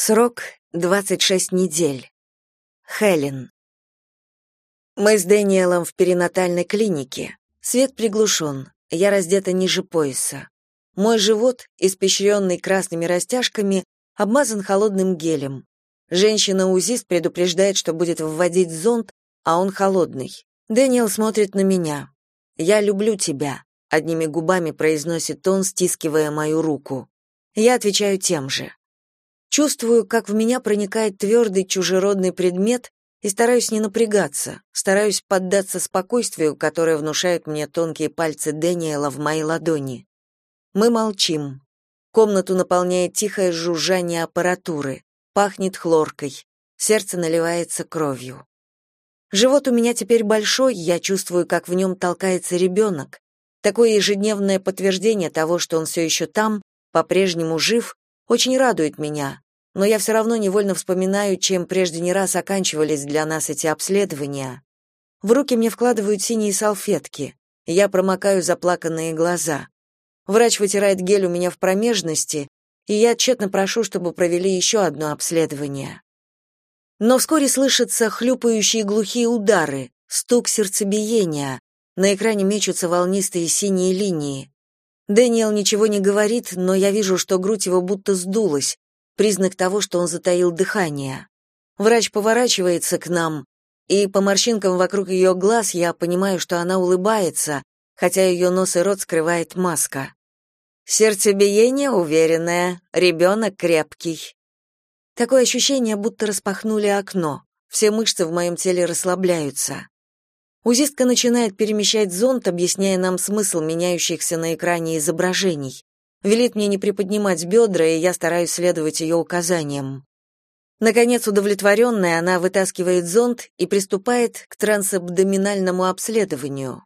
Срок — 26 недель. Хелен. Мы с Дэниелом в перинатальной клинике. Свет приглушен, я раздета ниже пояса. Мой живот, испещренный красными растяжками, обмазан холодным гелем. Женщина-узист предупреждает, что будет вводить зонд, а он холодный. Дэниел смотрит на меня. «Я люблю тебя», — одними губами произносит он, стискивая мою руку. Я отвечаю тем же. Чувствую, как в меня проникает твердый чужеродный предмет и стараюсь не напрягаться, стараюсь поддаться спокойствию, которое внушают мне тонкие пальцы Дэниела в моей ладони. Мы молчим. Комнату наполняет тихое жужжание аппаратуры, пахнет хлоркой, сердце наливается кровью. Живот у меня теперь большой, я чувствую, как в нем толкается ребенок. Такое ежедневное подтверждение того, что он все еще там, по-прежнему жив, очень радует меня, но я все равно невольно вспоминаю, чем прежде не раз оканчивались для нас эти обследования. В руки мне вкладывают синие салфетки. Я промокаю заплаканные глаза. Врач вытирает гель у меня в промежности, и я тщетно прошу, чтобы провели еще одно обследование. Но вскоре слышатся хлюпающие глухие удары, стук сердцебиения. На экране мечутся волнистые синие линии. Дэниел ничего не говорит, но я вижу, что грудь его будто сдулась, признак того, что он затаил дыхание. Врач поворачивается к нам, и по морщинкам вокруг ее глаз я понимаю, что она улыбается, хотя ее нос и рот скрывает маска. Сердцебиение уверенное, ребенок крепкий. Такое ощущение, будто распахнули окно. Все мышцы в моем теле расслабляются. Узистка начинает перемещать зонд, объясняя нам смысл меняющихся на экране изображений. Велит мне не приподнимать бедра, и я стараюсь следовать ее указаниям. Наконец, удовлетворенная, она вытаскивает зонд и приступает к трансабдоминальному обследованию.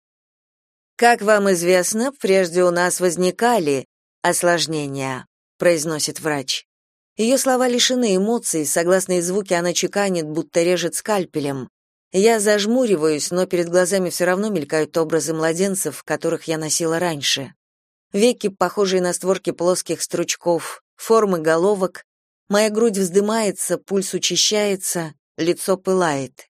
«Как вам известно, прежде у нас возникали осложнения», — произносит врач. Ее слова лишены эмоций, согласные звуки она чеканит, будто режет скальпелем. Я зажмуриваюсь, но перед глазами все равно мелькают образы младенцев, которых я носила раньше. Веки, похожие на створки плоских стручков, формы головок. Моя грудь вздымается, пульс учащается, лицо пылает.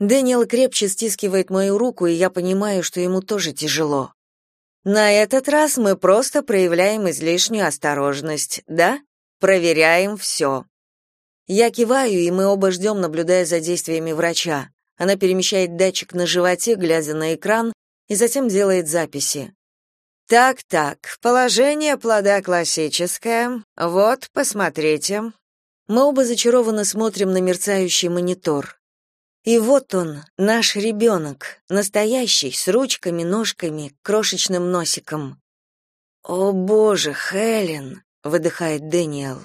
Дэниел крепче стискивает мою руку, и я понимаю, что ему тоже тяжело. На этот раз мы просто проявляем излишнюю осторожность, да? Проверяем все. Я киваю, и мы оба ждем, наблюдая за действиями врача. Она перемещает датчик на животе, глядя на экран, и затем делает записи. Так-так, положение плода классическое. Вот, посмотрите. Мы оба зачарованно смотрим на мерцающий монитор. И вот он, наш ребенок, настоящий, с ручками, ножками, крошечным носиком. «О, боже, Хелен!» — выдыхает Дэниел.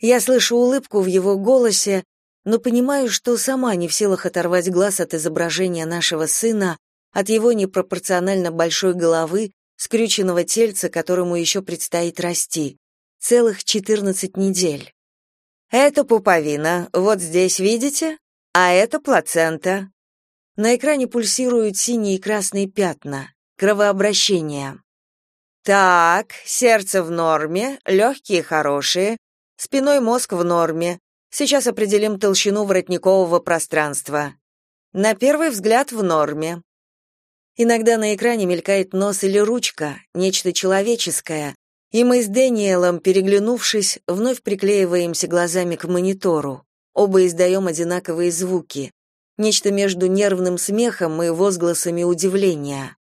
Я слышу улыбку в его голосе, но понимаю, что сама не в силах оторвать глаз от изображения нашего сына, от его непропорционально большой головы, скрюченного тельца, которому еще предстоит расти. Целых 14 недель. Это пуповина, вот здесь видите? А это плацента. На экране пульсируют синие и красные пятна, кровообращение. Так, сердце в норме, легкие хорошие, спиной мозг в норме, Сейчас определим толщину воротникового пространства. На первый взгляд в норме. Иногда на экране мелькает нос или ручка, нечто человеческое, и мы с Дэниелом, переглянувшись, вновь приклеиваемся глазами к монитору. Оба издаем одинаковые звуки. Нечто между нервным смехом и возгласами удивления.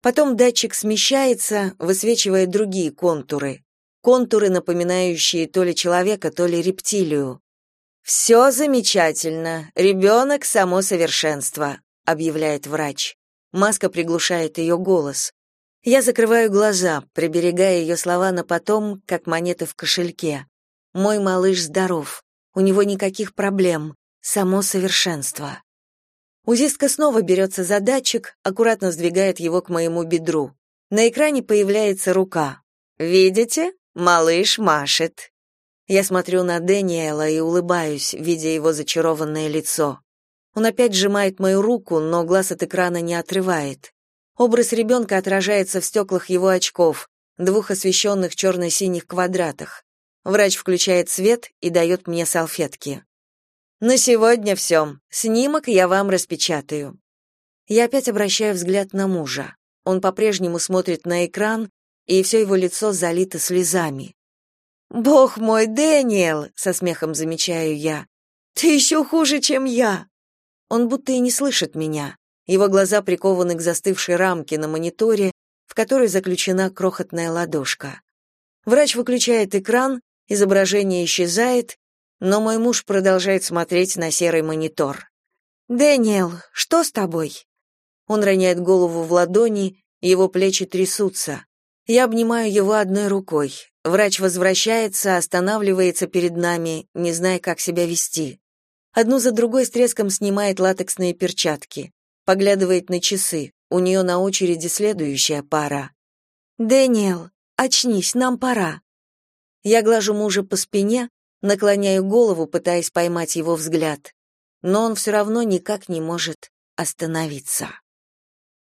Потом датчик смещается, высвечивая другие контуры. Контуры, напоминающие то ли человека, то ли рептилию. «Все замечательно. Ребенок — само совершенство», — объявляет врач. Маска приглушает ее голос. Я закрываю глаза, приберегая ее слова на потом, как монеты в кошельке. «Мой малыш здоров. У него никаких проблем. Само совершенство». Узистка снова берется за датчик, аккуратно сдвигает его к моему бедру. На экране появляется рука. «Видите? Малыш машет». Я смотрю на Дэниела и улыбаюсь, видя его зачарованное лицо. Он опять сжимает мою руку, но глаз от экрана не отрывает. Образ ребенка отражается в стеклах его очков, двух освещенных черно-синих квадратах. Врач включает свет и дает мне салфетки. На сегодня все. Снимок я вам распечатаю. Я опять обращаю взгляд на мужа. Он по-прежнему смотрит на экран, и все его лицо залито слезами. «Бог мой, Дэниел!» — со смехом замечаю я. «Ты еще хуже, чем я!» Он будто и не слышит меня. Его глаза прикованы к застывшей рамке на мониторе, в которой заключена крохотная ладошка. Врач выключает экран, изображение исчезает, но мой муж продолжает смотреть на серый монитор. «Дэниел, что с тобой?» Он роняет голову в ладони, его плечи трясутся. Я обнимаю его одной рукой. Врач возвращается, останавливается перед нами, не зная, как себя вести. Одну за другой с треском снимает латексные перчатки. Поглядывает на часы. У нее на очереди следующая пара. «Дэниел, очнись, нам пора». Я глажу мужа по спине, наклоняю голову, пытаясь поймать его взгляд. Но он все равно никак не может остановиться.